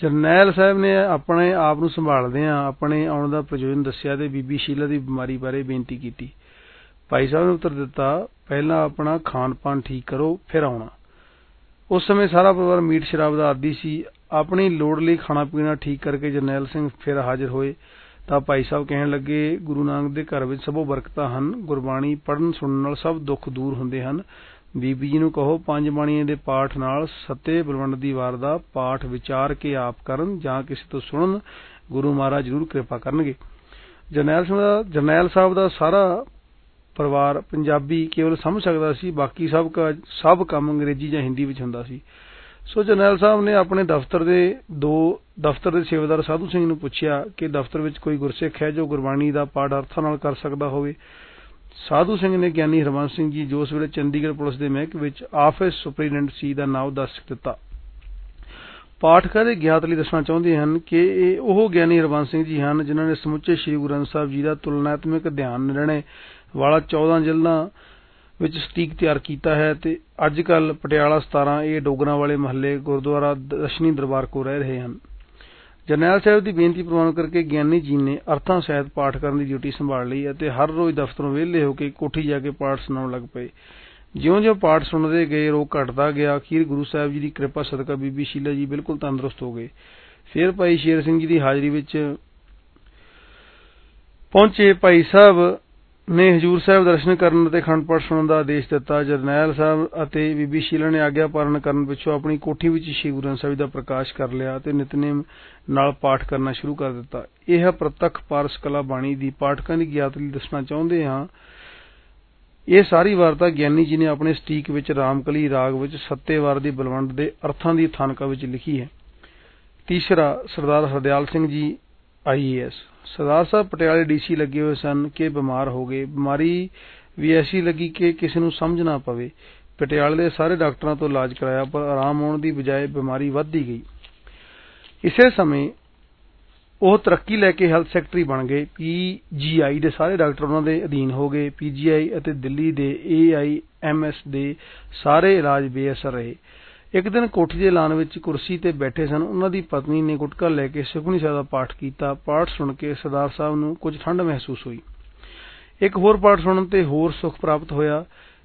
S1: ਜਰਨੈਲ ਸਾਹਿਬ ਨੇ ਆਪਣੇ ਆਪ ਨੂੰ ਸੰਭਾਲਦਿਆਂ ਆਪਣੇ ਆਉਣ ਦਾ ਪ੍ਰਯੋਜਨ ਦੱਸਿਆ ਤੇ ਬੀਬੀ ਸ਼ੀਲਾ ਦੀ ਬਿਮਾਰੀ ਬਾਰੇ ਬੇਨਤੀ ਕੀਤੀ। ਭਾਈ ਸਾਹਿਬ ਨੇ ਉੱਤਰ ਦਿੱਤਾ, ਪਹਿਲਾਂ ਆਪਣਾ ਖਾਣ ਪਾਣ ਠੀਕ ਕਰੋ, ਫਿਰ ਆਉਣਾ। ਉਸ ਸਮੇਂ ਸਾਰਾ ਪਰਿਵਾਰ ਮੀਟ ਸ਼ਰਾਬ ਦਾ ਆਦੀ ਸੀ। ਆਪਣੀ ਲੋੜ ਲਈ ਖਾਣਾ ਪੀਣਾ ਠੀਕ ਕਰਕੇ ਜਰਨੈਲ ਸਿੰਘ ਫਿਰ ਹਾਜ਼ਰ ਹੋਏ। ਤਾਂ ਭਾਈ ਸਾਹਿਬ ਕਹਿਣ ਲੱਗੇ, ਗੁਰੂ ਨਾਨਕ ਦੇ ਘਰ ਵਿੱਚ ਸਭੋ ਬਰਕਤਾਂ ਹਨ, ਗੁਰਬਾਣੀ ਪੜਨ ਸੁਣਨ ਨਾਲ ਸਭ ਦੁੱਖ ਦੂਰ ਹੁੰਦੇ ਹਨ। ਬੀਬੀ ਜੀ ਨੂੰ ਕਹੋ, ਪੰਜ ਬਾਣੀਆਂ ਦੇ ਪਾਠ ਨਾਲ ਸੱਤੇ ਬਲਵੰਡ ਦੀ ਵਾਰ ਦਾ ਪਾਠ ਵਿਚਾਰ ਕੇ ਆਪ ਕਰਨ ਜਾਂ ਕਿਸੇ ਤੋਂ ਸੁਣਨ, ਗੁਰੂ ਮਹਾਰਾਜ ਜ਼ਰੂਰ ਕਿਰਪਾ ਕਰਨਗੇ। ਜਰਨੈਲ ਸਿੰਘ ਦਾ, ਜਰਨੈਲ ਸਾਹਿਬ ਦਾ ਸਾਰਾ ਪਰਿਵਾਰ ਪੰਜਾਬੀ ਕੇਵਲ ਸਮਝ ਸਕਦਾ ਸੀ, ਬਾਕੀ ਸਭ ਸਭ ਕੰਮ ਅੰਗਰੇਜ਼ੀ ਜਾਂ ਹਿੰਦੀ ਵਿੱਚ ਹੁੰਦਾ ਸੀ। ਸੋ ਜਰਨੈਲ ਸਾਹਿਬ ਨੇ ਆਪਣੇ ਦਫ਼ਤਰ ਦੇ ਦੋ, ਦਫ਼ਤਰ ਦੇ ਸੇਵਾਦਾਰ ਸਾਧੂ ਸਿੰਘ ਨੂੰ ਪੁੱਛਿਆ ਕਿ ਦਫ਼ਤਰ ਵਿੱਚ ਕੋਈ ਗੁਰਸਿੱਖ ਹੈ ਜੋ ਗੁਰਬਾਣੀ ਦਾ ਪਾਠ ਅਰਥਾਂ ਨਾਲ ਕਰ ਸਕਦਾ ਹੋਵੇ। ਸਾਧੂ ਸਿੰਘ ਨੇ ਗਿਆਨੀ ਹਰਮਨ ਸਿੰਘ ਜੀ ਜੋ ਉਸ ਵੇਲੇ ਚੰਡੀਗੜ੍ਹ ਪੁਲਿਸ ਦੇ ਮਹਿਕਮੇ ਵਿੱਚ ਆਫਿਸ ਸੁਪਰੀਡੈਂਟ ਸੀ ਦਾ ਨਾਮ ਦੱਸ ਦਿੱਤਾ। ਪਾਠਕਾਂ ਦੇ ਗਿਆਤ ਲਈ ਦੱਸਣਾ ਚਾਹੁੰਦੇ ਹਨ ਕਿ ਇਹ ਉਹ ਗਿਆਨੀ ਹਰਬੰਸ ਸਿੰਘ ਜੀ ਹਨ ਜਿਨ੍ਹਾਂ ਨੇ ਸਮੁੱਚੇ ਸ੍ਰੀ ਗੁਰੂ ਗ੍ਰੰਥ ਸਾਹਿਬ ਜੀ ਦਾ ਤੁਲਨਾਤਮਕ ਅਧਿਐਨ ਨਿਰਣੇ ਵਾਲਾ 14 ਜ਼ਿਲ੍ਹਿਆਂ ਵਿੱਚ ਸਟੀਕ ਤਿਆਰ ਕੀਤਾ ਹੈ ਤੇ ਅੱਜ ਕੱਲ ਪਟਿਆਲਾ 17 ਇਹ ਡੋਗਰਾਂ ਵਾਲੇ ਮਹੱਲੇ ਗੁਰਦੁਆਰਾ ਦਸ਼ਨੀ ਦਰਬਾਰ ਕੋ ਰਹਿ ਰਹੇ ਹਨ। ਜਰਨੈਲ ਸਾਹਿਬ ਦੀ ਬੇਨਤੀ ਪ੍ਰਵਾਨ ਕਰਕੇ ਗਿਆਨੀ ਜੀ ਨੇ ਅਰਥਾਂ ਸਹਿਤ ਪਾਠ ਕਰਨ ਦੀ ਡਿਊਟੀ ਸੰਭਾਲ ਲਈ ਅਤੇ ਹਰ ਰੋਜ਼ ਦਫ਼ਤਰੋਂ ਵਿਹਲੇ ਹੋ ਕੇ ਕੋਠੀ ਜਾ ਕੇ ਪਾਠ ਸੁਣਾਉਣ ਲੱਗ ਪਏ। ਜਿਉਂ-ਜਿਉਂ ਪਾਠ ਸੁਣਦੇ ਗਏ, ਰੋਗ ਘਟਦਾ ਗਿਆ, ਅਖੀਰ ਗੁਰੂ ਸਾਹਿਬ ਜੀ ਦੀ ਕਿਰਪਾ ਸਦਕਾ ਬੀਬੀ ਸ਼ੀਲਾ ਜੀ ਬਿਲਕੁਲ ਤੰਦਰੁਸਤ ਹੋ ਗਏ। ਫਿਰ ਭਾਈ ਸ਼ੇਰ ਸਿੰਘ ਜੀ ਦੀ ਹਾਜ਼ਰੀ ਵਿੱਚ ਪਹੁੰਚੇ ਭਾਈ ਸਾਹਿਬ ਨੇ ਹਜੂਰ ਸਾਹਿਬ ਦਰਸ਼ਨ ਕਰਨ ਅਤੇ ਖੰਡ ਪਾਠ ਸੁਣਨ ਦਾ ਆਦੇਸ਼ ਦਿੱਤਾ। ਜਰਨੈਲ ਸਾਹਿਬ ਅਤੇ ਬੀਬੀ ਸ਼ੀਲਾ ਨੇ ਆਗਿਆ ਪਾਲਣ ਕਰਨ ਪਿੱਛੋਂ ਆਪਣੀ ਕੋਠੀ ਵਿੱਚ ਸ਼੍ਰੀ ਗੁਰੂ ਗ੍ਰੰਥ ਸਾਹਿਬ ਦਾ ਪ੍ਰਕਾਸ਼ ਕਰ ਲਿਆ ਅਤੇ ਨਿਤਨੇਮ ਨਾਲ ਪਾਠ ਕਰਨਾ ਸ਼ੁਰੂ ਕਰ ਦਿੱਤਾ। ਇਹ ਪ੍ਰਤੱਖ ਪਾਰਸ ਕਲਾ ਬਾਣੀ ਦੀ ਪਾਠਕਾਂ ਦੀ ਗਿਆਤ ਲਈ ਦੱਸਣਾ ਚਾਹੁੰਦੇ ਹਾਂ। ਇਹ ਸਾਰੀ ਵਾਰਤਾ ਗਿਆਨੀ ਜੀ ਨੇ ਆਪਣੇ ਸਟੀਕ ਵਿੱਚ ਰਾਮਕਲੀ ਰਾਗ ਵਿੱਚ ਸੱਤੇਵਾਰ ਦੀ ਬਲਵੰਡ ਦੇ ਅਰਥਾਂ ਦੀ ਥਾਨਕਾ ਵਿੱਚ ਲਿਖੀ ਹੈ। ਤੀਸਰਾ ਸਰਦਾਰ ਹਰਦਿਆਲ ਸਿੰਘ ਜੀ ਆਈਏਐਸ ਸਰਦਾਰ ਸਾਹਿਬ ਪਟਿਆਲੇ ਡੀਸੀ ਲੱਗੇ ਹੋਏ ਸਨ ਕਿ ਬਿਮਾਰ ਹੋ ਗਏ। ਬਿਮਾਰੀ ਵੀ ਐਸੀ ਲੱਗੀ ਕਿ ਕਿਸੇ ਨੂੰ ਸਮਝ ਨਾ ਪਵੇ। ਪਟਿਆਲੇ ਦੇ ਸਾਰੇ ਡਾਕਟਰਾਂ ਤੋਂ ਇਲਾਜ ਕਰਾਇਆ, ਪਰ ਆਰਾਮ ਆਉਣ ਦੀ ਬਜਾਏ ਬਿਮਾਰੀ ਵੱਧਦੀ ਗਈ। ਇਸੇ ਸਮੇਂ ਉਹ ਤਰੱਕੀ ਲੈ ਕੇ ਹੈਲਥ ਸੈਕਟਰੀ ਬਣ ਗਏ। ਪੀਜੀਆਈ ਦੇ ਸਾਰੇ ਡਾਕਟਰ ਉਹਨਾਂ ਦੇ ਅਧੀਨ ਹੋ ਗਏ। ਪੀਜੀਆਈ ਅਤੇ ਦਿੱਲੀ ਦੇ ਏਆਈਐਮਐਸ ਦੇ ਸਾਰੇ ਇਲਾਜ ਬੇਅਸਰ ਰਹੇ। ਇੱਕ ਦਿਨ ਕੋਠੀ ਦੇ ਲਾਨ ਵਿੱਚ ਕੁਰਸੀ ਤੇ ਬੈਠੇ ਸਨ। ਉਹਨਾਂ ਦੀ ਪਤਨੀ ਨੇ ਗੁਟਕਾ ਲੈ ਕੇ ਸੁਖਮਨੀ ਸਾਹਿਬ ਦਾ ਪਾਠ ਕੀਤਾ। ਪਾਠ ਸੁਣ ਕੇ ਸਰਦਾਰ ਸਾਹਿਬ ਨੂੰ ਕੁਝ ਠੰਡ ਮਹਿਸੂਸ ਹੋਈ। ਇੱਕ ਹੋਰ ਪਾਠ ਸੁਣਨ ਤੇ ਹੋਰ ਸੁਖ ਪ੍ਰਾਪਤ ਹੋਇਆ।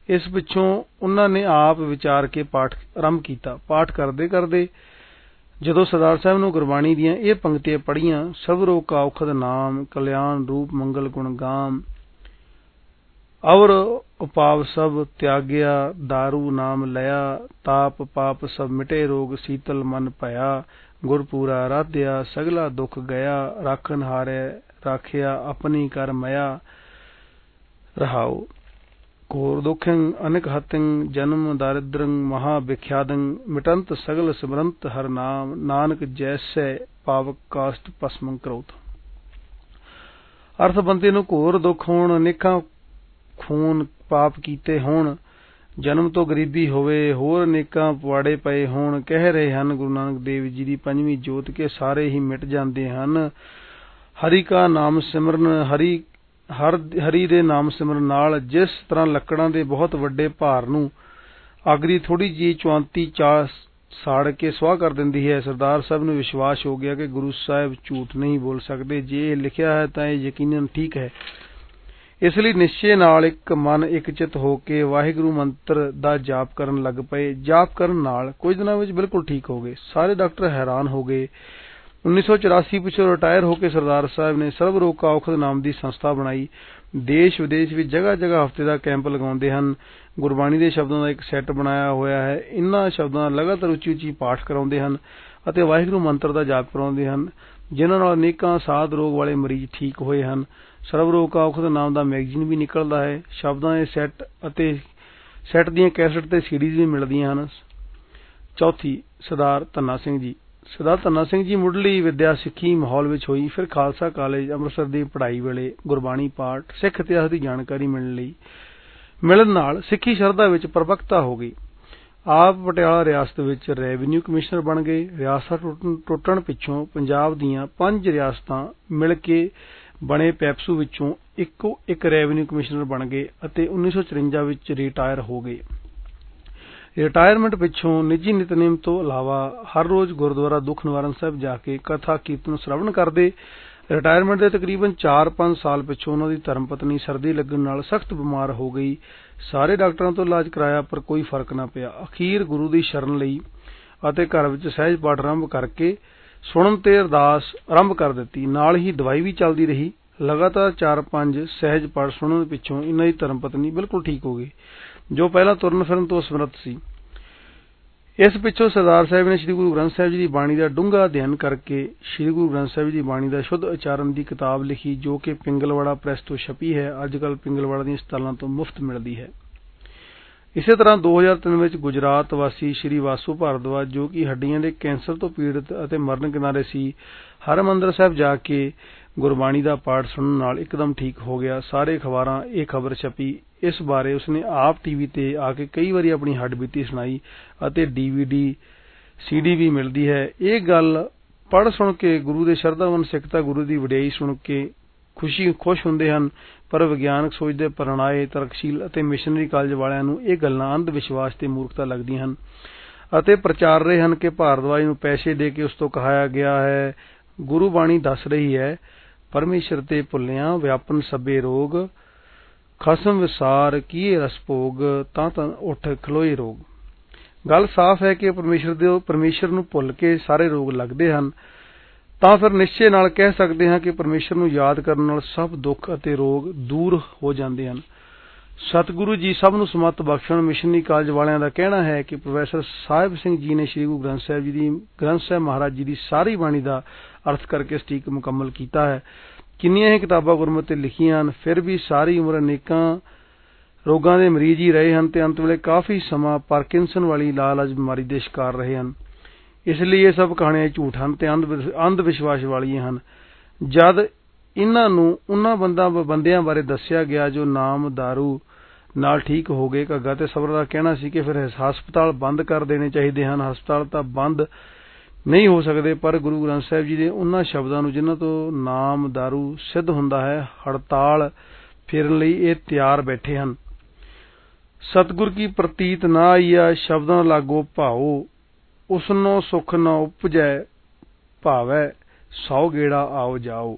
S1: ਇਸ ਪਿੱਛੋਂ ਉਹਨਾਂ ਨੇ ਆਪ ਵਿਚਾਰ ਕੇ ਪਾਠ ਆਰੰਭ ਕੀਤਾ। ਪਾਠ ਕਰਦੇ ਕਰਦੇ ਜਦੋਂ ਸਰਦਾਰ ਸਾਹਿਬ ਨੂੰ ਗੁਰਬਾਣੀ ਦੀਆਂ ਇਹ ਪੰਕਤੀਆਂ ਪੜੀਆਂ ਸਭ ਰੋ ਕਾ ਔਖਦ ਨਾਮ, ਕਲਿਆਣ ਰੂਪ ਮੰਗਲ ਗੁਣ ਗਾਮ ਔਰ ਉਪਾਵ ਸਭ ਤਿਆਗਿਆ दारू ਨਾਮ ਲਿਆ, ਤਾਪ ਪਾਪ ਸਭ ਮਿਟੇ, ਰੋਗ ਸੀਤਲ ਮਨ ਭਇਆ। ਗੁਰਪੂਰਾ ਰਾਧਿਆ, ਸਗਲਾ ਦੁਖ ਗਿਆ ਰਾਖਨ ਹਾਰੇ, ਰਾਖਿਆ ਆਪਣੀ ਕਰ ਮਇਆ। ਰਹਾਉ। ਘੋਰ ਦੁਖੰ, ਅਨਕ ਹਤੰ ਜਨਮ ਦਾਰਿਦ੍ਰੰ, ਮਹਾ ਵਿਖਿਆਦੰ, ਮਿਟੰਤ ਸਗਲ ਸਿਮਰੰਤ ਹਰ ਨਾਮ। ਨਾਨਕ ਜੈਸੈ ਪਾਵਕ ਕਾਸਟ ਪਸਮੰ ਕਰੋਤ। ਅਰਥ ਬੰਤੇ ਨੂੰ ਘੋਰ ਦੁੱਖ ਹੋਣ, ਅਨੇਕਾਂ ਖੂਨ ਪਾਪ ਕੀਤੇ ਹੋਣ, ਜਨਮ ਤੋਂ ਗਰੀਬੀ ਹੋਵੇ, ਹੋਰ ਅਨੇਕਾਂ ਪਵਾੜੇ ਪਏ ਹੋਣ, ਕਹਿ ਰਹੇ ਹਨ ਗੁਰੂ ਨਾਨਕ ਦੇਵ ਜੀ ਦੀ ਪੰਜਵੀਂ ਜੋਤ ਕੇ ਸਾਰੇ ਹੀ ਮਿਟ ਜਾਂਦੇ ਹਨ। ਹਰੀ ਕਾ ਨਾਮ ਸਿਮਰਨ, ਹਰੀ, ਹਰ, ਹਰੀ ਦੇ ਨਾਮ ਸਿਮਰਨ ਨਾਲ ਜਿਸ ਤਰ੍ਹਾਂ ਲੱਕੜਾਂ ਦੇ ਬਹੁਤ ਵੱਡੇ ਭਾਰ ਨੂੰ ਅਗਰੀ ਥੋੜੀ ਜੀ ਚੁਆਂਤੀ ਚਾ ਸਾੜ ਕੇ ਸਵਾਹ ਕਰ ਦਿੰਦੀ ਹੈ, ਸਰਦਾਰ ਸਾਹਿਬ ਨੂੰ ਵਿਸ਼ਵਾਸ ਹੋ ਗਿਆ ਕਿ ਗੁਰੂ ਸਾਹਿਬ ਝੂਠ ਨਹੀਂ ਬੋਲ ਸਕਦੇ। ਜੇ ਇਹ ਲਿਖਿਆ ਹੈ ਤਾਂ ਇਹ ਯਕੀਨਨ ਠੀਕ ਹੈ। ਇਸ ਲਈ ਨਿਸ਼ਚੇ ਨਾਲ ਇੱਕ ਮਨ ਇੱਕ ਚਿਤ ਹੋ ਕੇ ਵਾਹਿਗੁਰੂ ਮੰਤਰ ਦਾ ਜਾਪ ਕਰਨ ਲੱਗ ਪਏ। ਜਾਪ ਕਰਨ ਨਾਲ ਕੁਝ ਦਿਨਾਂ ਵਿੱਚ ਬਿਲਕੁਲ ਠੀਕ ਹੋ ਗਏ। ਸਾਰੇ ਡਾਕਟਰ ਹੈਰਾਨ ਹੋ ਗਏ। 1984 ਪਿਛੋਂ ਰਿਟਾਇਰ ਹੋ ਕੇ ਸਰਦਾਰ ਸਾਹਿਬ ਨੇ ਸਰਬ ਰੋਗ ਕਾ ਔਖਦ ਨਾਮ ਦੀ ਸੰਸਥਾ ਬਣਾਈ। ਦੇਸ਼ ਵਿਦੇਸ਼ ਵਿੱਚ ਜਗ੍ਹਾ ਜਗ੍ਹਾ ਹਫ਼ਤੇ ਦਾ ਕੈਂਪ ਲਗਾਉਂਦੇ ਹਨ। ਗੁਰਬਾਣੀ ਦੇ ਸ਼ਬਦਾਂ ਦਾ ਇੱਕ ਸੈੱਟ ਬਣਾਇਆ ਹੋਇਆ ਹੈ। ਇਨ੍ਹਾਂ ਸ਼ਬਦਾਂ ਦਾ ਲਗਾਤਾਰ ਉੱਚੀ ਉੱਚੀ ਪਾਠ ਕਰਾਉਂਦੇ ਹਨ ਅਤੇ ਵਾਹਿਗੁਰੂ ਮੰਤਰ ਦਾ ਜਾਪ ਕਰਾਉਂਦੇ ਹਨ, ਜਿਨ੍ਹਾਂ ਨਾਲ ਅਨੇਕਾਂ ਸਾਧ ਰੋਗ ਵਾਲੇ ਮਰੀਜ਼ ਠੀਕ ਹੋਏ ਹਨ। ਸਰਬ ਰੋਗ ਨਾਮ ਦਾ ਮੈਗਜ਼ੀਨ ਵੀ ਨਿਕਲਦਾ ਹੈ। ਸ਼ਬਦਾਂ ਦੇ ਸੈੱਟ ਅਤੇ ਸੈੱਟ ਦੀਆਂ ਕੈਸਟ ਤੇ ਸੀਡੀਜ਼ ਵੀ ਮਿਲਦੀਆਂ ਹਨ। ਚੌਥੀ, ਸਰਦਾਰ ਧੰਨਾ ਸਿੰਘ ਜੀ। ਸਰਦਾਰ ਧੰਨਾ ਸਿੰਘ ਜੀ ਮੁੱਢਲੀ ਵਿਦਿਆ ਸਿੱਖੀ ਮਾਹੌਲ ਵਿੱਚ ਹੋਈ। ਫਿਰ ਖਾਲਸਾ ਕਾਲਜ ਅੰਮ੍ਰਿਤਸਰ ਦੀ ਪੜ੍ਹਾਈ ਵੇਲੇ ਗੁਰਬਾਣੀ ਪਾਠ, ਸਿੱਖ ਇਤਿਹਾਸ ਦੀ ਜਾਣਕਾਰੀ ਮਿਲਣ ਲਈ ਮਿਲਣ ਨਾਲ ਸਿੱਖੀ ਸ਼ਰਧਾ ਵਿੱਚ ਪ੍ਰਵਕਤਾ ਹੋ ਗਈ। ਆਪ ਪਟਿਆਲਾ ਰਿਆਸਤ ਵਿੱਚ ਰੈਵਨਿਊ ਕਮਿਸ਼ਨਰ ਬਣ ਗਏ। ਰਿਆਸਤ ਟੁੱਟਣ ਪਿੱਛੋਂ ਪੰਜਾਬ ਦੀਆਂ ਪੰਜ ਰਿਆਸਤਾਂ ਮਿਲ ਕੇ ਬਣੇ ਪੈਪਸੂ ਵਿੱਚੋਂ ਇੱਕੋ ਇੱਕ ਰੈਵਨਿਊ ਕਮਿਸ਼ਨਰ ਬਣ ਗਏ ਅਤੇ 1954 ਵਿੱਚ ਰਿਟਾਇਰ ਹੋ ਗਏ। ਰਿਟਾਇਰਮੈਂਟ ਪਿੱਛੋਂ ਨਿੱਜੀ ਨਿਤਨੇਮ ਤੋਂ ਇਲਾਵਾ ਹਰ ਰੋਜ਼ ਗੁਰਦੁਆਰਾ ਦੁੱਖ ਨਿਵਾਰਨ ਸਾਹਿਬ ਜਾ ਕੇ ਕਥਾ ਕੀਰਤਨ ਸ਼ਰਵਣ ਕਰਦੇ। ਰਿਟਾਇਰਮੈਂਟ ਦੇ ਤਕਰੀਬਨ 4-5 ਸਾਲ ਪਿੱਛੋਂ ਉਹਨਾਂ ਦੀ ਧਰਮ ਪਤਨੀ ਸਰਦੀ ਲੱਗਣ ਨਾਲ ਸਖਤ ਬਿਮਾਰ ਹੋ ਗਈ। ਸਾਰੇ ਡਾਕਟਰਾਂ ਤੋਂ ਇਲਾਜ ਕਰਾਇਆ, ਪਰ ਕੋਈ ਫ਼ਰਕ ਨਾ ਪਿਆ। ਅਖੀਰ ਗੁਰੂ ਦੀ ਸ਼ਰਨ ਲਈ ਅਤੇ ਘਰ ਵਿੱਚ ਸਹਿਜ ਪਾਠ ਆਰੰਭ ਕਰਕੇ ਸੁਣਨ ਤੇ ਅਰਦਾਸ ਆਰੰਭ ਕਰ ਦਿੱਤੀ। ਨਾਲ ਹੀ ਦਵਾਈ ਵੀ ਚੱਲਦੀ ਰਹੀ। ਲਗਾਤਾਰ 4-5 ਸਹਿਜ ਪਾਠ ਸੁਣਨ ਪਿੱਛੋਂ ਇਹਨਾਂ ਦੀ ਧਰਮਪਤਨੀ ਬਿਲਕੁਲ ਠੀਕ ਹੋ ਗਈ, ਜੋ ਪਹਿਲਾਂ ਤੁਰਨ ਫਿਰਨ ਤੋਂ ਸਮਰੱਥ ਸੀ। ਇਸ ਪਿੱਛੋਂ ਸਰਦਾਰ ਸਾਹਿਬ ਨੇ ਸ੍ਰੀ ਗੁਰੂ ਗ੍ਰੰਥ ਸਾਹਿਬ ਜੀ ਦੀ ਬਾਣੀ ਦਾ ਡੂੰਘਾ ਅਧਿਐਨ ਕਰਕੇ ਸ੍ਰੀ ਗੁਰੂ ਗ੍ਰੰਥ ਸਾਹਿਬ ਜੀ ਦੀ ਬਾਣੀ ਦਾ ਸ਼ੁੱਧ ਉਚਾਰਨ ਦੀ ਕਿਤਾਬ ਲਿਖੀ, ਜੋ ਕਿ ਪਿੰਗਲਵਾੜਾ ਪ੍ਰੈਸ ਤੋਂ ਛਪੀ ਹੈ, ਅੱਜ ਕੱਲ ਪਿੰਗਲਵਾੜਾ ਦੀਆਂ ਸਟਾਲਾਂ ਤੋਂ ਮੁਫਤ ਮਿਲਦੀ ਹੈ। ਇਸੇ ਤਰ੍ਹਾਂ 2003 ਵਿੱਚ ਗੁਜਰਾਤ ਵਾਸੀ ਸ੍ਰੀ ਵਾਸੂ ਭਾਰਦਵਾਜ, ਜੋ ਕਿ ਹੱਡੀਆਂ ਦੇ ਕੈਂਸਰ ਤੋਂ ਪੀੜਤ ਅਤੇ ਮਰਨ ਕਿਨਾਰੇ ਸੀ, ਹਰਿਮੰਦਰ ਸਾਹਿਬ ਜਾ ਕੇ ਗੁਰਬਾਣੀ ਦਾ ਪਾਠ ਸੁਣਨ ਨਾਲ ਇੱਕਦਮ ਠੀਕ ਹੋ ਗਿਆ। ਸਾਰੇ ਅਖਬਾਰਾਂ ਇਹ ਖਬਰ ਛਪੀ। ਇਸ ਬਾਰੇ ਉਸਨੇ ਆਪ ਟੀਵੀ ਤੇ ਆ ਕੇ ਕਈ ਵਾਰੀ ਆਪਣੀ ਹੱਡਬੀਤੀ ਸੁਣਾਈ ਅਤੇ ਡੀਵੀਡੀ ਸੀਡੀ ਵੀ ਮਿਲਦੀ ਹੈ। ਇਹ ਗੱਲ ਪੜ੍ਹ ਸੁਣ ਕੇ ਗੁਰੂ ਦੇ ਸ਼ਰਧਾਵਨ ਸਿੱਖ ਤਾਂ ਗੁਰੂ ਦੀ ਵਡਿਆਈ ਸੁਣ ਕੇ ਖੁਸ਼ੀ ਖੁਸ਼ ਹੁੰਦੇ ਹਨ, ਪਰ ਵਿਗਿਆਨਕ ਸੋਚ ਦੇ ਪਰਣਾਏ, ਤਰਕਸ਼ੀਲ ਅਤੇ ਮਿਸ਼ਨਰੀ ਕਾਲਜ ਵਾਲਿਆਂ ਨੂੰ ਇਹ ਗੱਲਾਂ ਅੰਧ ਵਿਸ਼ਵਾਸ ਤੇ ਮੂਰਖਤਾ ਲੱਗਦੀਆਂ ਹਨ। ਅਤੇ ਪ੍ਰਚਾਰ ਰਹੇ ਹਨ ਕਿ ਭਾਰਦਵਾਜ ਨੂੰ ਪੈਸੇ ਦੇ ਕੇ ਉਸ ਤੋਂ ਕਹਾਇਆ ਗਿਆ ਹੈ, ਗੁਰੂ ਬਾਣੀ ਦੱਸ ਰਹੀ ਹੈ, ਪਰਮੇਸ਼ਰ ਤੇ ਭੁੱਲਿਆ ਵਿਆਪਨ ਸਭੇ ਰੋਗ, ਖਸਮ ਵਿਸਾਰ ਕੀਏ ਰਸ ਭੋਗ, ਤਾਂ ਤਾਂ ਉੱਠ ਖਲੋਏ ਰੋਗ। ਗੱਲ ਸਾਫ਼ ਹੈ ਕਿ ਪਰਮੇਸ਼ਰ ਪਰਮੇਸ਼ਰ ਨੂੰ ਭੁੱਲ ਕੇ ਸਾਰੇ ਰੋਗ ਲੱਗਦੇ ਹਨ ਤਾਂ ਫਿਰ ਨਿਸ਼ਚੇ ਨਾਲ ਕਹਿ ਸਕਦੇ ਹਾਂ ਕਿ ਪਰਮੇਸ਼ਰ ਨੂੰ ਯਾਦ ਕਰਨ ਨਾਲ ਸਭ ਦੁੱਖ ਅਤੇ ਰੋਗ ਦੂਰ ਹੋ ਜਾਂਦੇ ਹਨ। ਸਤਿਗੁਰੂ ਜੀ ਸਭ ਨੂੰ ਸਮਤ ਬਖਸ਼ਣ, ਮਿਸ਼ਨਰੀ ਕਾਲਜ ਵਾਲਿਆਂ ਦਾ ਕਹਿਣਾ ਹੈ ਕਿ ਪ੍ਰੋਫੈਸਰ ਸਾਹਿਬ ਸਿੰਘ ਜੀ ਨੇ ਸ੍ਰੀ ਗੁਰੂ ਗ੍ਰੰਥ ਸਾਹਿਬ ਜੀ ਦੀ, ਗ੍ਰੰਥ ਸਾਹਿਬ ਮਹਾਰਾਜ ਜੀ ਦੀ ਸਾਰੀ ਬਾਣੀ ਦਾ ਅਰਥ ਕਰਕੇ ਸਟੀਕ ਮੁਕੰਮਲ ਕੀਤਾ ਹੈ। ਕਿੰਨੀਆਂ ਹੀ ਕਿਤਾਬਾਂ ਗੁਰਮਤਿ ਤੇ ਲਿਖੀਆਂ ਹਨ, ਫਿਰ ਵੀ ਸਾਰੀ ਉਮਰ ਅਨੇਕਾਂ ਰੋਗਾਂ ਦੇ ਮਰੀਜ਼ ਹੀ ਰਹੇ ਹਨ ਤੇ ਅੰਤ ਵੇਲੇ ਕਾਫੀ ਸਮਾਂ ਪਾਰਕਿੰਸਨ ਵਾਲੀ ਲਾਲਜ ਬਿਮਾਰੀ ਦੇ ਸ਼ਿਕਾਰ ਰਹੇ ਹਨ। ਇਸ ਲਈ ਇਹ ਸਭ ਕਹਾਣੀਆਂ ਝੂਠ ਹਨ ਤੇ ਅੰਧ ਵਿਸ਼ਵਾਸ ਵਾਲੀਆਂ ਹਨ। ਜਦ ਇਹਨਾਂ ਨੂੰ ਉਹਨਾਂ ਬੰਦਿਆਂ ਬਾਰੇ ਦੱਸਿਆ ਗਿਆ ਜੋ ਨਾਮ ਨਾਮਦਾਰੂ ਨਾਲ ਠੀਕ ਹੋ ਗਏ ਘੱਗਾ ਤੇ ਸਬਰ ਦਾ ਕਹਿਣਾ ਸੀ ਕਿ ਫਿਰ ਹਸਪਤਾਲ ਬੰਦ ਕਰ ਦੇਣੇ ਚਾਹੀਦੇ ਹਨ। ਹਸਪਤਾਲ ਤਾਂ ਬੰਦ ਨਹੀਂ ਹੋ ਸਕਦੇ, ਪਰ ਗੁਰੂ ਗ੍ਰੰਥ ਸਾਹਿਬ ਜੀ ਦੇ ਉਹਨਾਂ ਸ਼ਬਦਾਂ ਨੂੰ ਜਿਨ੍ਹਾਂ ਤੋਂ ਨਾਮ ਨਾਮਦਾਰੂ ਸਿੱਧ ਹੁੰਦਾ ਹੈ, ਹੜਤਾਲ ਫਿਰਨ ਲਈ ਇਹ ਤਿਆਰ ਬੈਠੇ ਹਨ। ਸਤਿਗੁਰ ਕੀ ਪ੍ਰਤੀਤ ਨਾ ਆਈਆ, ਸ਼ਬਦਾਂ ਲਾਗੋ ਭਾਉ ਉਸਨੋ ਸੁਖ ਨ ਉਪਜੈ ਭਾਵੈ ਸੌ ਗੇੜਾ ਆਓ ਜਾਓ